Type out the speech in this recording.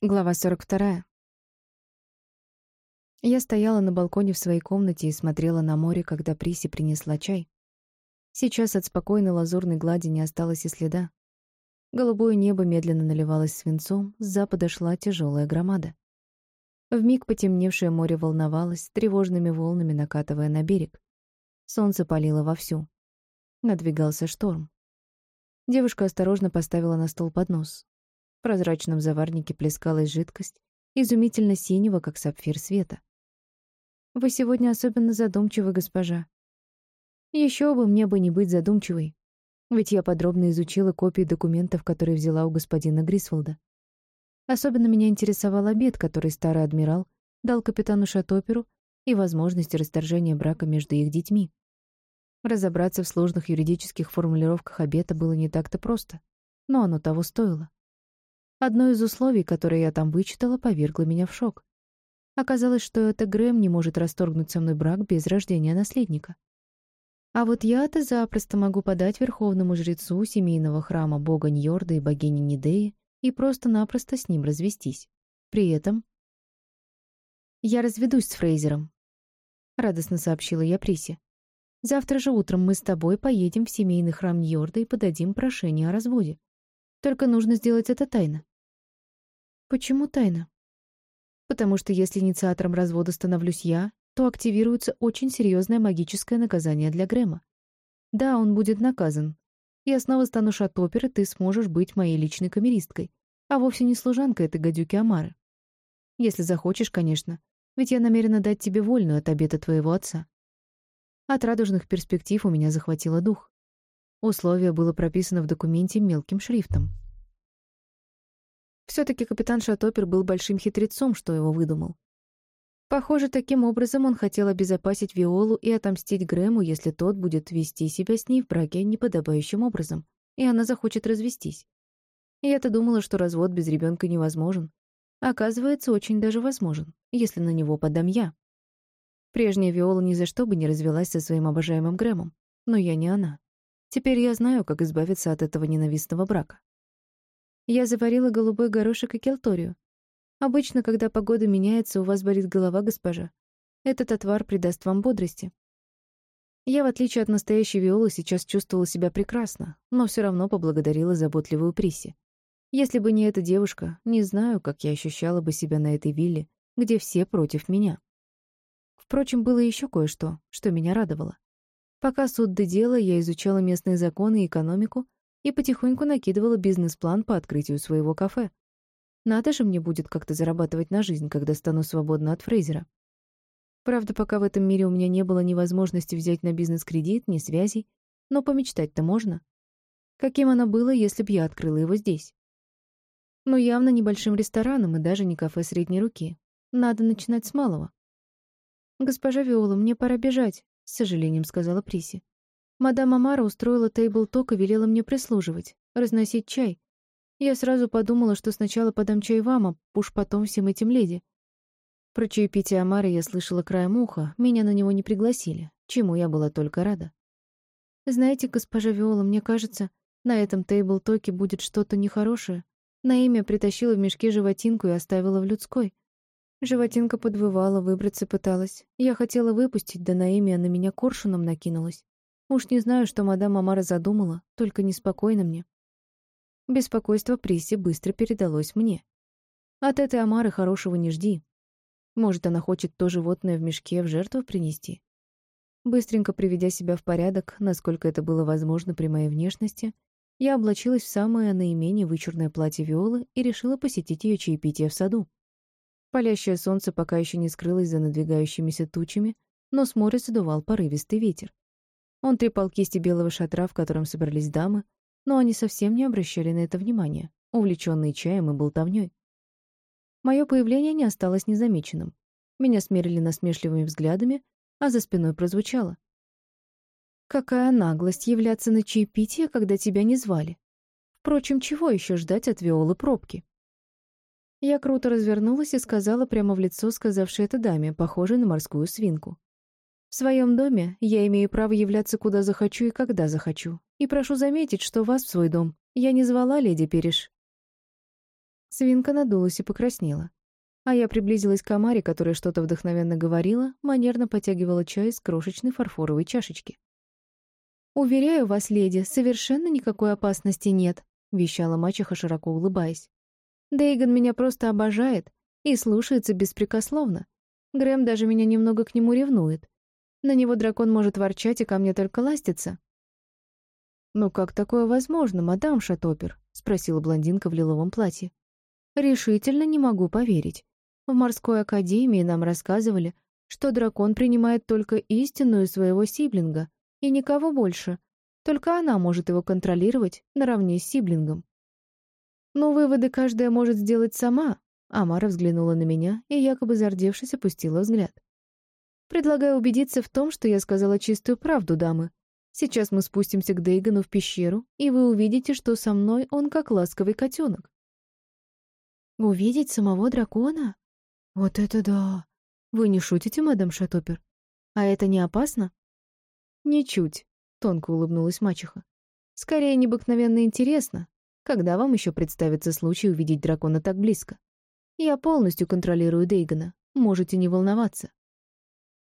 Глава 42. Я стояла на балконе в своей комнате и смотрела на море, когда Приси принесла чай. Сейчас от спокойной лазурной глади не осталось и следа. Голубое небо медленно наливалось свинцом, с запада шла тяжелая громада. Вмиг потемневшее море волновалось, тревожными волнами накатывая на берег. Солнце палило вовсю. Надвигался шторм. Девушка осторожно поставила на стол поднос. В прозрачном заварнике плескалась жидкость, изумительно синего, как сапфир света. «Вы сегодня особенно задумчивы, госпожа». Еще бы мне бы не быть задумчивой, ведь я подробно изучила копии документов, которые взяла у господина Грисволда. Особенно меня интересовал обед, который старый адмирал дал капитану Шатоперу и возможность расторжения брака между их детьми. Разобраться в сложных юридических формулировках обета было не так-то просто, но оно того стоило. Одно из условий, которое я там вычитала, повергло меня в шок. Оказалось, что это Грэм не может расторгнуть со мной брак без рождения наследника. А вот я-то запросто могу подать верховному жрецу семейного храма бога Ньорда и богини Нидеи и просто-напросто с ним развестись. При этом... «Я разведусь с Фрейзером», — радостно сообщила я Присе. «Завтра же утром мы с тобой поедем в семейный храм Ньорда и подадим прошение о разводе. Только нужно сделать это тайно. Почему тайна? Потому что если инициатором развода становлюсь я, то активируется очень серьезное магическое наказание для Грэма. Да, он будет наказан. Я снова стану шатопер, и ты сможешь быть моей личной камеристкой, а вовсе не служанкой этой гадюки Амары. Если захочешь, конечно, ведь я намерена дать тебе вольную от обета твоего отца. От радужных перспектив у меня захватило дух. Условие было прописано в документе мелким шрифтом. Все-таки капитан Шатопер был большим хитрецом, что его выдумал. Похоже, таким образом он хотел обезопасить Виолу и отомстить Грэму, если тот будет вести себя с ней в браке неподобающим образом, и она захочет развестись. Я-то думала, что развод без ребенка невозможен. Оказывается, очень даже возможен, если на него подам я. Прежняя Виола ни за что бы не развелась со своим обожаемым Грэмом, но я не она. Теперь я знаю, как избавиться от этого ненавистного брака. Я заварила голубой горошек и келторию. Обычно, когда погода меняется, у вас болит голова, госпожа. Этот отвар придаст вам бодрости. Я, в отличие от настоящей Виолы, сейчас чувствовала себя прекрасно, но все равно поблагодарила заботливую Приси. Если бы не эта девушка, не знаю, как я ощущала бы себя на этой вилле, где все против меня. Впрочем, было еще кое-что, что меня радовало. Пока суд до дела, я изучала местные законы и экономику, и потихоньку накидывала бизнес-план по открытию своего кафе. Надо же мне будет как-то зарабатывать на жизнь, когда стану свободна от Фрейзера. Правда, пока в этом мире у меня не было ни возможности взять на бизнес кредит, ни связей, но помечтать-то можно. Каким оно было, если б я открыла его здесь? Но явно небольшим рестораном и даже не кафе средней руки. Надо начинать с малого. «Госпожа Виола, мне пора бежать», — с сожалением сказала Приси. Мадам Амара устроила тейбл-ток и велела мне прислуживать, разносить чай. Я сразу подумала, что сначала подам чай вам, а уж потом всем этим леди. Про чаепитие Амары я слышала краем уха, меня на него не пригласили, чему я была только рада. Знаете, госпожа Виола, мне кажется, на этом тейбл-токе будет что-то нехорошее. Наимя притащила в мешке животинку и оставила в людской. Животинка подвывала, выбраться пыталась. Я хотела выпустить, да Наимия на меня коршуном накинулась. Уж не знаю, что мадам Амара задумала, только неспокойно мне. Беспокойство Приси быстро передалось мне. От этой Амары хорошего не жди. Может, она хочет то животное в мешке в жертву принести? Быстренько приведя себя в порядок, насколько это было возможно при моей внешности, я облачилась в самое наименее вычурное платье Виолы и решила посетить ее чаепитие в саду. Палящее солнце пока еще не скрылось за надвигающимися тучами, но с моря задувал порывистый ветер. Он трепал кисти белого шатра, в котором собрались дамы, но они совсем не обращали на это внимания, увлеченные чаем и болтовнёй. Мое появление не осталось незамеченным. Меня смерили насмешливыми взглядами, а за спиной прозвучало. «Какая наглость являться на чаепитие, когда тебя не звали. Впрочем, чего еще ждать от Виолы пробки?» Я круто развернулась и сказала прямо в лицо сказавшей это даме, похожей на морскую свинку. В своем доме я имею право являться куда захочу и когда захочу. И прошу заметить, что вас в свой дом я не звала, леди Переш. Свинка надулась и покраснела. А я приблизилась к Амаре, которая что-то вдохновенно говорила, манерно потягивала чай из крошечной фарфоровой чашечки. «Уверяю вас, леди, совершенно никакой опасности нет», — вещала мачеха, широко улыбаясь. «Дейган меня просто обожает и слушается беспрекословно. Грэм даже меня немного к нему ревнует. На него дракон может ворчать и ко мне только ластиться». «Ну как такое возможно, мадам Шатопер?» — спросила блондинка в лиловом платье. «Решительно не могу поверить. В морской академии нам рассказывали, что дракон принимает только истинную своего сиблинга и никого больше. Только она может его контролировать наравне с сиблингом. Но выводы каждая может сделать сама. Амара взглянула на меня и, якобы зардевшись, опустила взгляд. Предлагаю убедиться в том, что я сказала чистую правду, дамы. Сейчас мы спустимся к Дейгану в пещеру, и вы увидите, что со мной он как ласковый котенок. Увидеть самого дракона? «Вот это да! Вы не шутите, мадам Шатопер? А это не опасно?» «Ничуть», — тонко улыбнулась мачеха. «Скорее необыкновенно интересно. Когда вам еще представится случай увидеть дракона так близко? Я полностью контролирую Дейгана, можете не волноваться».